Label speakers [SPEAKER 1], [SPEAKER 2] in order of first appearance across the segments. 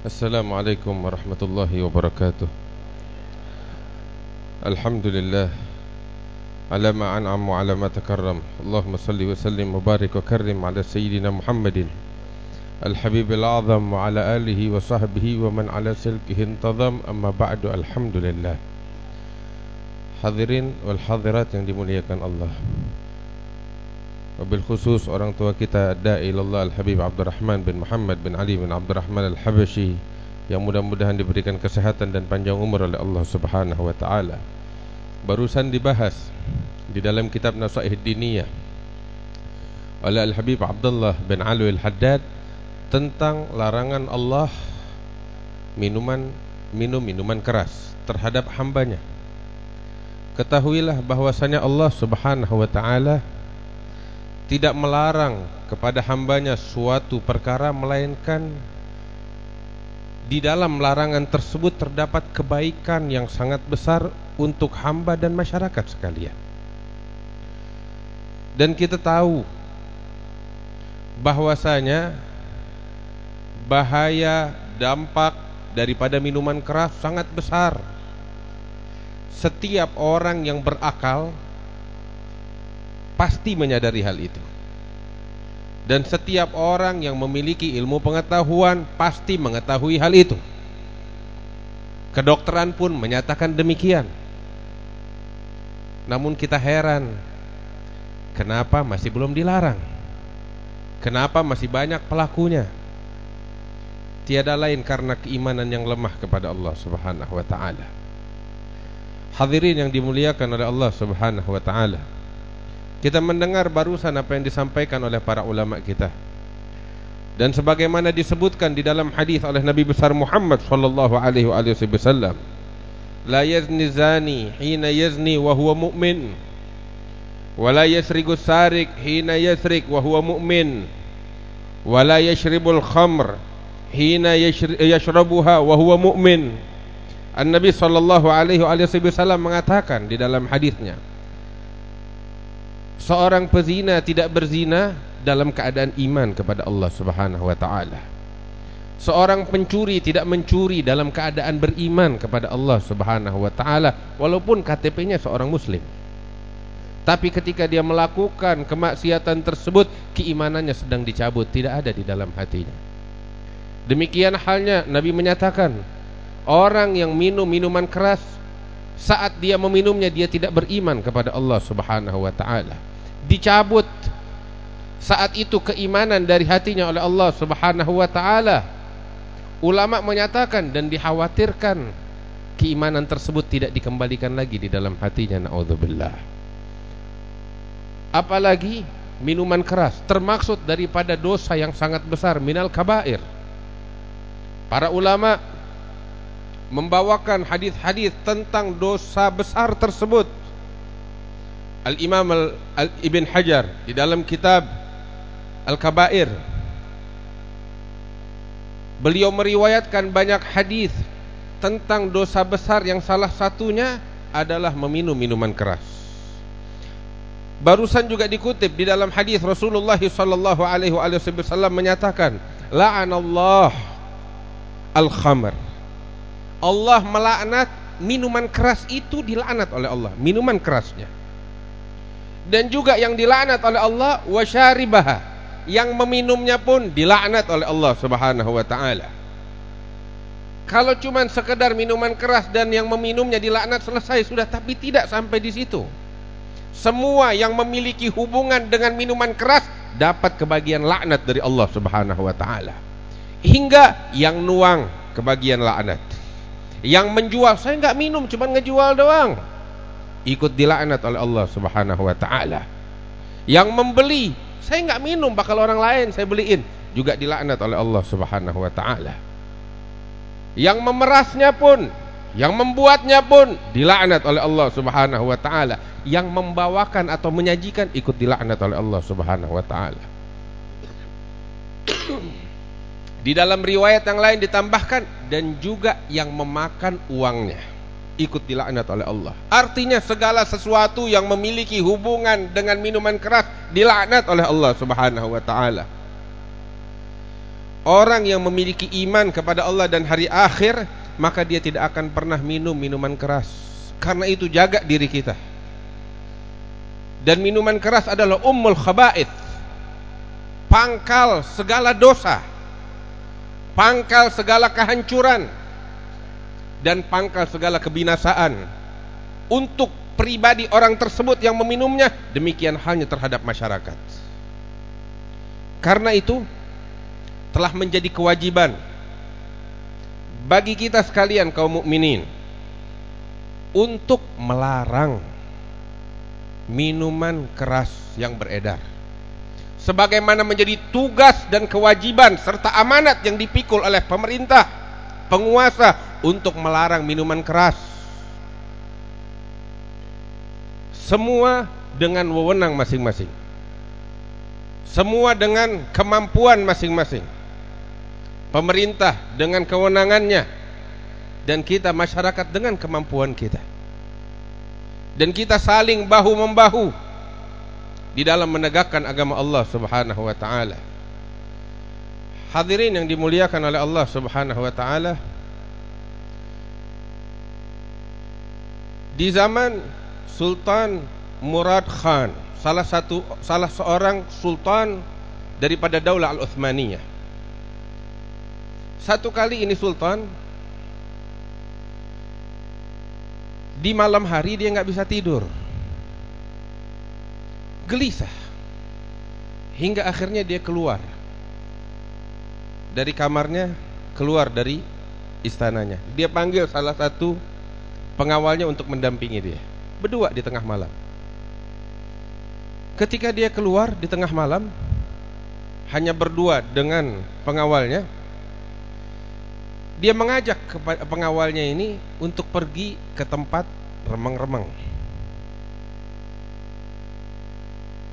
[SPEAKER 1] السلام عليكم ورحمة الله وبركاته. الحمد لله. على ما أنعم وعلى ما تكرم. اللهم صل وسلم وبارك وكرم على سيدنا محمد الحبيب الأعظم وعلى آله وصحبه ومن على سلكه انتظم. أما بعد الحمد لله. Hadirin wal hadirat yang dimuliakan Allah Wabil khusus orang tua kita Da'ilallah Al-Habib Abdurrahman bin Muhammad bin Ali bin Abdurrahman Al-Habashi Yang mudah-mudahan diberikan kesehatan dan panjang umur oleh Allah Subhanahu wa ta'ala. Barusan dibahas di dalam kitab Nasaih Diniyah Oleh Al-Habib Abdullah bin Ali Al-Haddad Tentang larangan Allah Minuman Minum minuman keras terhadap hambanya. Ketahuilah bahwasanya Allah subhanahu wa ta'ala Tidak melarang kepada hambanya suatu perkara Melainkan Di dalam larangan tersebut terdapat kebaikan yang sangat besar Untuk hamba dan masyarakat sekalian. Dan kita tahu Bahwasanya Bahaya dampak daripada minuman keras sangat besar. Setiap orang yang berakal pasti menyadari hal itu. Dan setiap orang yang memiliki ilmu pengetahuan pasti mengetahui hal itu. Kedokteran pun menyatakan demikian. Namun kita heran, kenapa masih belum dilarang? Kenapa masih banyak pelakunya? Tiada lain karena keimanan yang lemah kepada Allah Subhanahu wa taala. Hadirin yang dimuliakan oleh Allah Subhanahu wa taala. Kita mendengar barusan apa yang disampaikan oleh para ulama kita. Dan sebagaimana disebutkan di dalam hadis oleh Nabi besar Muhammad sallallahu alaihi wasallam, la yazni zani hina yazni wa huwa mu'min. Wa la sariq hina yasriq wa huwa mu'min. Wa la yashribul khamr hina yashrabuha wa huwa mu'min. An-Nabi sallallahu alaihi wasallam mengatakan di dalam hadisnya Seorang pezina tidak berzina dalam keadaan iman kepada Allah Subhanahu wa taala. Seorang pencuri tidak mencuri dalam keadaan beriman kepada Allah Subhanahu wa taala walaupun KTP-nya seorang muslim. Tapi ketika dia melakukan kemaksiatan tersebut keimanannya sedang dicabut, tidak ada di dalam hatinya. Demikian halnya Nabi menyatakan Orang yang minum minuman keras saat dia meminumnya dia tidak beriman kepada Allah Subhanahu wa taala. Dicabut saat itu keimanan dari hatinya oleh Allah Subhanahu wa taala. Ulama menyatakan dan dikhawatirkan keimanan tersebut tidak dikembalikan lagi di dalam hatinya naudzubillah. Apalagi minuman keras termaksud daripada dosa yang sangat besar minal kabair. Para ulama membawakan hadis-hadis tentang dosa besar tersebut. Al-Imam Al, Ibn Hajar di dalam kitab Al-Kabair beliau meriwayatkan banyak hadis tentang dosa besar yang salah satunya adalah meminum minuman keras. Barusan juga dikutip di dalam hadis Rasulullah sallallahu alaihi wasallam menyatakan, "La'anallah al-khamr." Allah melaknat minuman keras itu dilaknat oleh Allah, minuman kerasnya. Dan juga yang dilaknat oleh Allah wasyaribaha, yang meminumnya pun dilaknat oleh Allah Subhanahu wa taala. Kalau cuma sekedar minuman keras dan yang meminumnya dilaknat selesai sudah, tapi tidak sampai di situ. Semua yang memiliki hubungan dengan minuman keras dapat kebagian laknat dari Allah Subhanahu wa taala. Hingga yang nuang kebagian laknat. Yang menjual saya enggak minum cuma ngejual doang. Ikut dilaknat oleh Allah Subhanahu wa taala. Yang membeli saya enggak minum bakal orang lain saya beliin juga dilaknat oleh Allah Subhanahu wa taala. Yang memerasnya pun yang membuatnya pun dilaknat oleh Allah Subhanahu wa taala. Yang membawakan atau menyajikan ikut dilaknat oleh Allah Subhanahu wa taala. Di dalam riwayat yang lain ditambahkan dan juga yang memakan uangnya ikut dilaknat oleh Allah. Artinya segala sesuatu yang memiliki hubungan dengan minuman keras dilaknat oleh Allah Subhanahu wa taala. orang yang memiliki iman kepada Allah dan hari akhir, maka dia tidak akan pernah minum minuman keras. Karena itu jaga diri kita. Dan minuman keras adalah ummul khaba'ith. Pangkal segala dosa. Pangkal segala kehancuran. Dan pangkal segala kebinasaan. Untuk pribadi orang tersebut yang meminumnya, demikian halnya terhadap masyarakat. Karena itu telah menjadi kewajiban bagi kita sekalian kaum mukminin untuk melarang minuman keras yang beredar sebagaimana menjadi tugas dan kewajiban serta amanat yang dipikul oleh pemerintah penguasa untuk melarang minuman keras. Semua dengan wewenang masing-masing. Semua dengan kemampuan masing-masing. Pemerintah dengan kewenangannya dan kita masyarakat dengan kemampuan kita. Dan kita saling bahu membahu di dalam menegakkan agama Allah Subhanahu wa taala. Hadirin yang dimuliakan oleh Allah Subhanahu wa taala. Di zaman Sultan Murad Khan, salah satu salah seorang sultan daripada Daulah Al-Uthmaniyah. Satu kali ini sultan di malam hari dia nggak bisa tidur, gelisah, hingga akhirnya dia keluar dari kamarnya, keluar dari istananya. Dia panggil salah satu pengawalnya untuk mendampingi dia, berdua di tengah malam. Ketika dia keluar di tengah malam, hanya berdua dengan pengawalnya, dia mengajak pengawalnya ini untuk pergi ke tempat remang-remang.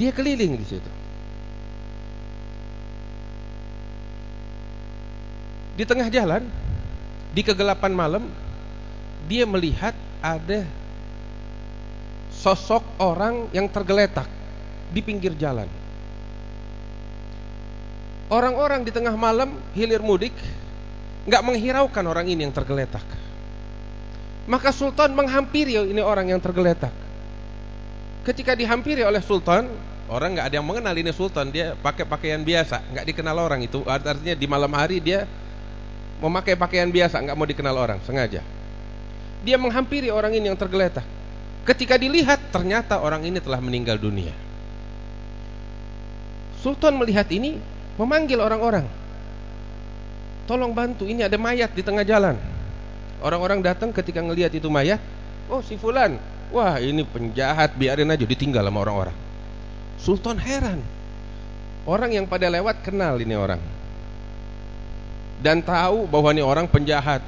[SPEAKER 1] Dia keliling di situ. Di tengah jalan, di kegelapan malam, dia melihat ada sosok orang yang tergeletak di pinggir jalan. Orang-orang di tengah malam hilir mudik nggak menghiraukan orang ini yang tergeletak. Maka sultan menghampiri ini orang yang tergeletak. Ketika dihampiri oleh sultan, orang nggak ada yang mengenal ini sultan, dia pakai pakaian biasa, nggak dikenal orang itu. Artinya di malam hari dia memakai pakaian biasa, nggak mau dikenal orang, sengaja. Dia menghampiri orang ini yang tergeletak. Ketika dilihat, ternyata orang ini telah meninggal dunia. Sultan melihat ini, memanggil orang-orang. Tolong bantu, ini ada mayat di tengah jalan. Orang-orang datang ketika ngelihat itu mayat, oh si fulan, wah ini penjahat, biarin aja ditinggal sama orang-orang. Sultan heran. Orang yang pada lewat kenal ini orang. Dan tahu bahwa ini orang penjahat.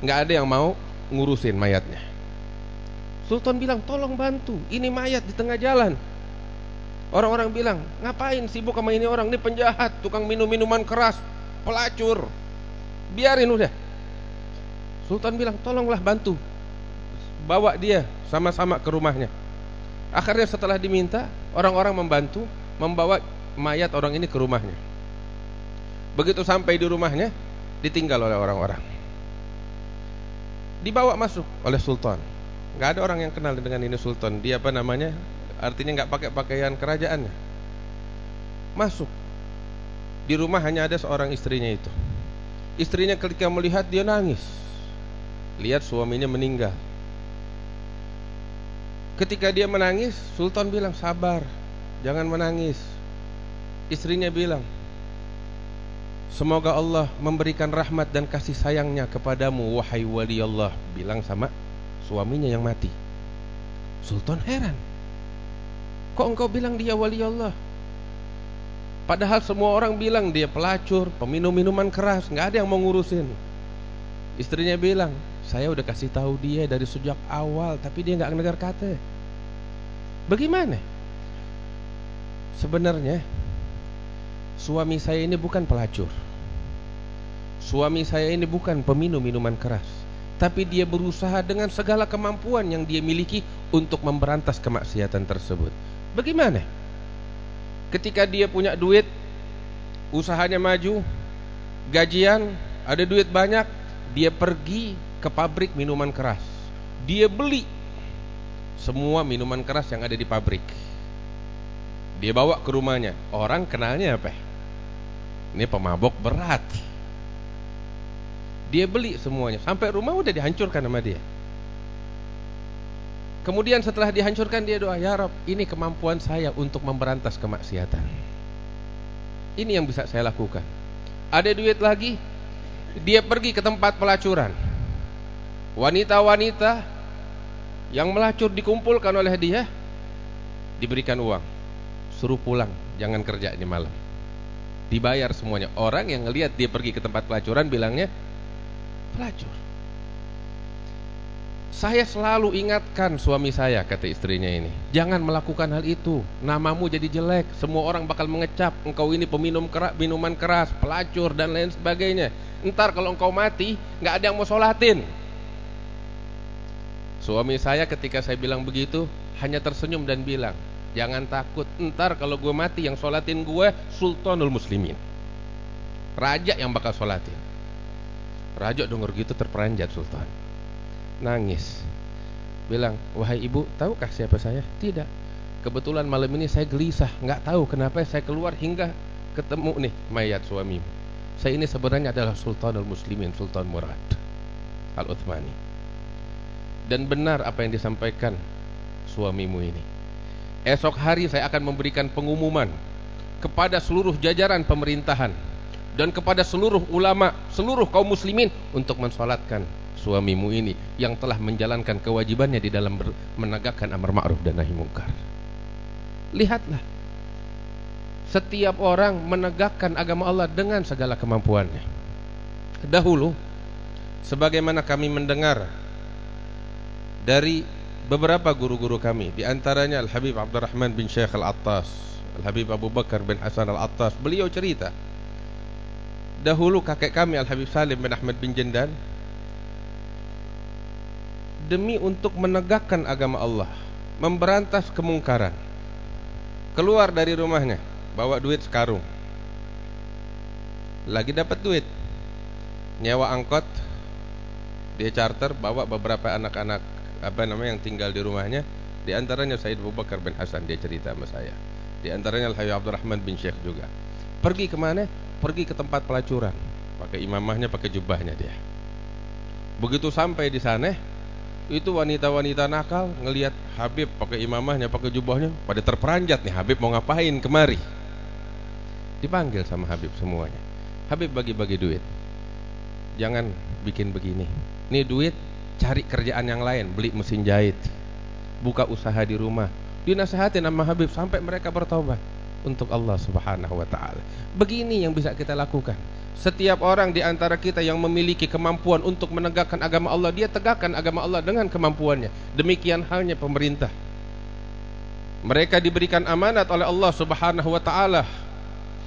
[SPEAKER 1] Nggak ada yang mau ngurusin mayatnya. Sultan bilang, tolong bantu, ini mayat di tengah jalan. Orang-orang bilang, ngapain sibuk sama ini orang, ini penjahat, tukang minum minuman keras, pelacur, biarin udah. Sultan bilang, tolonglah bantu. Bawa dia sama-sama ke rumahnya. Akhirnya setelah diminta, orang-orang membantu membawa mayat orang ini ke rumahnya. Begitu sampai di rumahnya, ditinggal oleh orang-orang. Dibawa masuk oleh sultan. Gak ada orang yang kenal dengan ini sultan. Dia apa namanya? Artinya nggak pakai pakaian kerajaannya. Masuk. Di rumah hanya ada seorang istrinya itu. Istrinya ketika melihat dia nangis. Lihat suaminya meninggal. Ketika dia menangis, Sultan bilang sabar, jangan menangis. Istrinya bilang, semoga Allah memberikan rahmat dan kasih sayangnya kepadamu, wahai wali Allah. Bilang sama suaminya yang mati. Sultan heran. Kok engkau bilang dia wali Allah? Padahal semua orang bilang dia pelacur, peminum minuman keras, nggak ada yang mau ngurusin. Istrinya bilang, saya udah kasih tahu dia dari sejak awal, tapi dia nggak negar kata. Bagaimana? Sebenarnya suami saya ini bukan pelacur. Suami saya ini bukan peminum minuman keras, tapi dia berusaha dengan segala kemampuan yang dia miliki untuk memberantas kemaksiatan tersebut. Bagaimana? ketika dia punya duit, usahanya maju, gajian, ada duit banyak, dia pergi ke pabrik minuman keras. Dia beli semua minuman keras yang ada di pabrik. Dia bawa ke rumahnya. Orang kenalnya apa? Ini pemabok berat. Dia beli semuanya. Sampai rumah udah dihancurkan sama dia. Kemudian setelah dihancurkan dia doa, "Ya Rob, ini kemampuan saya untuk memberantas kemaksiatan." Ini yang bisa saya lakukan. Ada duit lagi, dia pergi ke tempat pelacuran. Wanita-wanita yang melacur dikumpulkan oleh dia diberikan uang. Suruh pulang, jangan kerja di malam. Dibayar semuanya. Orang yang ngelihat dia pergi ke tempat pelacuran bilangnya pelacur. Saya selalu ingatkan suami saya kata istrinya ini, jangan melakukan hal itu. Namamu jadi jelek, semua orang bakal mengecap engkau ini peminum keras, minuman keras, pelacur dan lain sebagainya. Entar kalau engkau mati, nggak ada yang mau sholatin. Suami saya ketika saya bilang begitu hanya tersenyum dan bilang, jangan takut. Entar kalau gue mati yang sholatin gue Sultanul Muslimin, raja yang bakal sholatin. Raja denger gitu terperanjat Sultan nangis. Bilang, "Wahai ibu, tahukah siapa saya?" "Tidak." Kebetulan malam ini saya gelisah, nggak tahu kenapa saya keluar hingga ketemu nih mayat suamimu. Saya ini sebenarnya adalah Sultanul Muslimin, Sultan Murad Al-Uthmani. Dan benar apa yang disampaikan suamimu ini. Esok hari saya akan memberikan pengumuman kepada seluruh jajaran pemerintahan dan kepada seluruh ulama, seluruh kaum muslimin untuk mensolatkan suamimu ini yang telah menjalankan kewajibannya di dalam menegakkan amar ma'ruf dan nahi mungkar. Lihatlah. Setiap orang menegakkan agama Allah dengan segala kemampuannya. Dahulu sebagaimana kami mendengar dari beberapa guru-guru kami, di antaranya Al-Habib Abdurrahman bin Syekh Al-Attas, Al-Habib Abu Bakar bin Hasan Al-Attas, beliau cerita Dahulu kakek kami Al-Habib Salim bin Ahmad bin Jendan demi untuk menegakkan agama Allah, memberantas kemungkaran. Keluar dari rumahnya, bawa duit sekarung. Lagi dapat duit. Nyewa angkot, dia charter bawa beberapa anak-anak apa namanya yang tinggal di rumahnya, di antaranya Said Abu Bakar bin Hasan dia cerita sama saya. Di antaranya Al Hayy Abdurrahman bin Syekh juga. Pergi ke mana? Pergi ke tempat pelacuran. Pakai imamahnya, pakai jubahnya dia. Begitu sampai di sana, itu wanita-wanita nakal ngelihat Habib pakai imamahnya, pakai jubahnya, pada terperanjat nih Habib mau ngapain kemari. Dipanggil sama Habib semuanya. Habib bagi-bagi duit. Jangan bikin begini. Nih duit cari kerjaan yang lain, beli mesin jahit. Buka usaha di rumah. Dinasihatin sama Habib sampai mereka bertobat untuk Allah Subhanahu wa taala. Begini yang bisa kita lakukan. Setiap orang di antara kita yang memiliki kemampuan untuk menegakkan agama Allah, dia tegakkan agama Allah dengan kemampuannya. Demikian halnya pemerintah. Mereka diberikan amanat oleh Allah Subhanahu wa taala.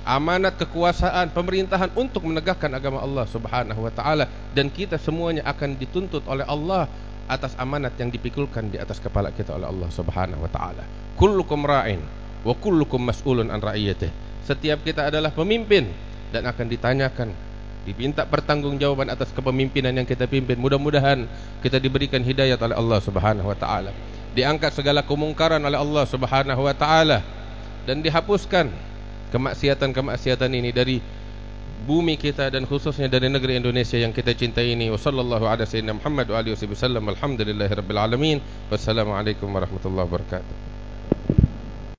[SPEAKER 1] Amanat kekuasaan pemerintahan untuk menegakkan agama Allah Subhanahu wa taala dan kita semuanya akan dituntut oleh Allah atas amanat yang dipikulkan di atas kepala kita oleh Allah Subhanahu wa taala. Kullukum ra'in wa kullukum mas'ulun an ra'iyatihi. Setiap kita adalah pemimpin dan akan ditanyakan diminta pertanggungjawaban atas kepemimpinan yang kita pimpin mudah-mudahan kita diberikan hidayah oleh Allah Subhanahu wa taala diangkat segala kemungkaran oleh Allah Subhanahu wa taala dan dihapuskan kemaksiatan-kemaksiatan ini dari bumi kita dan khususnya dari negeri Indonesia yang kita cintai ini. Wasallallahu ala sayyidina Muhammad wa alihi wasallam alhamdulillahirabbil alamin wassalamu alaikum warahmatullahi wabarakatuh